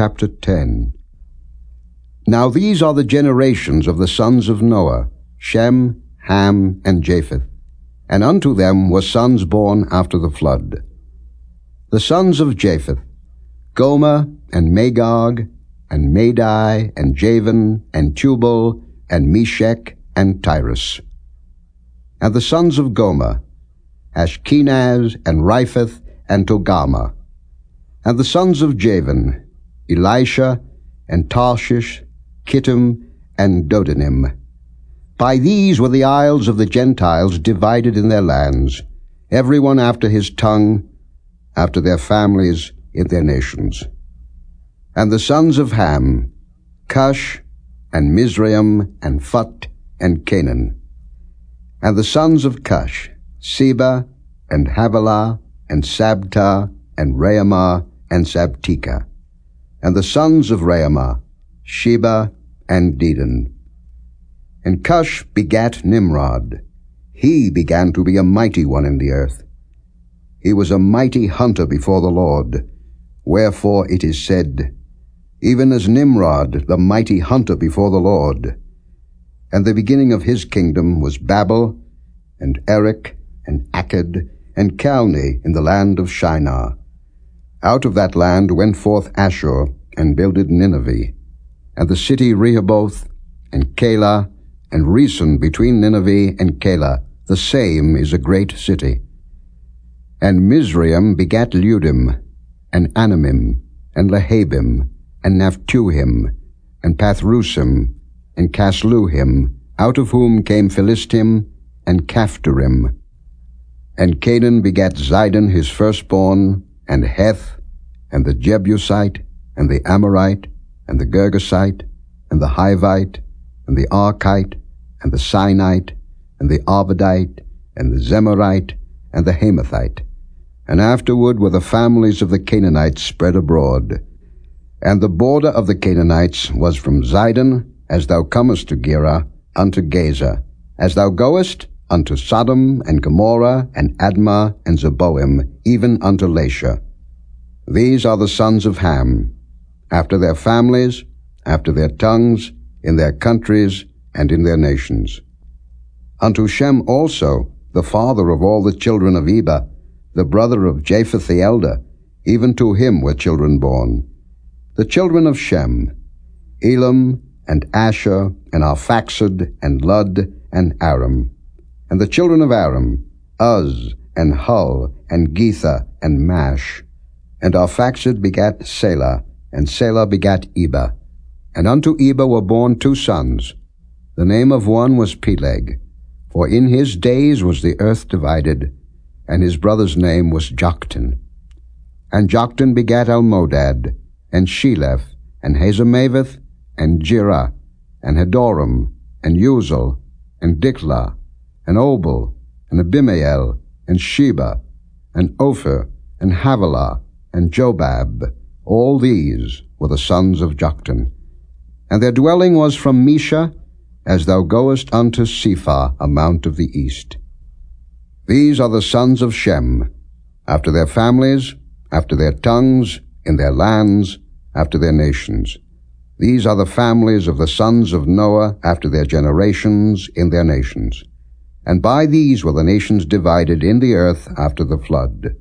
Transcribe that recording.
chapter 10. Now these are the generations of the sons of Noah, Shem, Ham, and Japheth. And unto them were sons born after the flood. The sons of Japheth, Gomer, and Magog, and Madai, and Javan, and Tubal, and Meshech, and Tiras. And the sons of Gomer, Ashkenaz, and Riphath, and Togarmah. And the sons of Javan, Elishah, and Tarshish, Kittim, and Dodanim. By these were the isles of the Gentiles divided in their lands, every one after his tongue, after their families, in their nations. And the sons of Ham, Cush, and Mizraim, and Phut, and Canaan. And the sons of Cush, Seba, and Havilah, and Sabtah, and Raamah, and Sabtechah. And the sons of Raamah, Sheba, and Dedan. And Cush begat Nimrod. He began to be a mighty one in the earth. He was a mighty hunter before the Lord. Wherefore it is said, Even as Nimrod, the mighty hunter before the Lord. And the beginning of his kingdom was Babel, and Erech, and Accad, and Calneh in the land of Shinar. Out of that land went forth Asshur, and builded Nineveh, and the city Rehoboth, and Calah, and Resen between Nineveh and Calah, the same is a great city. And Mizraim begat Ludim, and Anamim, and Lehabim, and Naphtuhim, and Pathrusim, and Casluhim, out of whom came Philistim, and Caphtorim. And Canaan begat Zidon his firstborn, and Heth, and the Jebusite, and the Amorite, and the Girgasite, and the Hivite, and the Archite, and the Sinite, and the Arvadite, and the Zemarite, and the Hamathite. And afterward were the families of the Canaanites spread abroad. And the border of the Canaanites was from Zidon, as thou comest to Gerar, unto Gaza, as thou goest unto Sodom and Gomorrah and Admah and Zeboim, even unto Lasha. These are the sons of Ham, after their families, after their tongues, in their countries, and in their nations. Unto Shem also, the father of all the children of Eber, the brother of Japheth the elder, even to him were children born. The children of Shem, Elam, and Asshur, and Arphaxad, and Lud, and Aram. And the children of Aram, Uz, and Hul, and Gether, and Mash. And Arphaxad begat Salah, and Salah begat Eber. And unto Eber were born two sons. The name of one was Peleg, for in his days was the earth divided, and his brother's name was Joktan. And Joktan begat Almodad, and Sheleph, and Hazarmaveth, and Jerah, and Hadoram, and Uzal, and Diklah, and Obal, and Abimael, and Sheba, and Ophir, and Havilah, and Jobab. All these were the sons of Joktan. And their dwelling was from Mesha, as thou goest unto Sephar, a mount of the east. These are the sons of Shem, after their families, after their tongues, in their lands, after their nations. These are the families of the sons of Noah after their generations, in their nations. And by these were the nations divided in the earth after the flood.